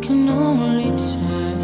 can only tell.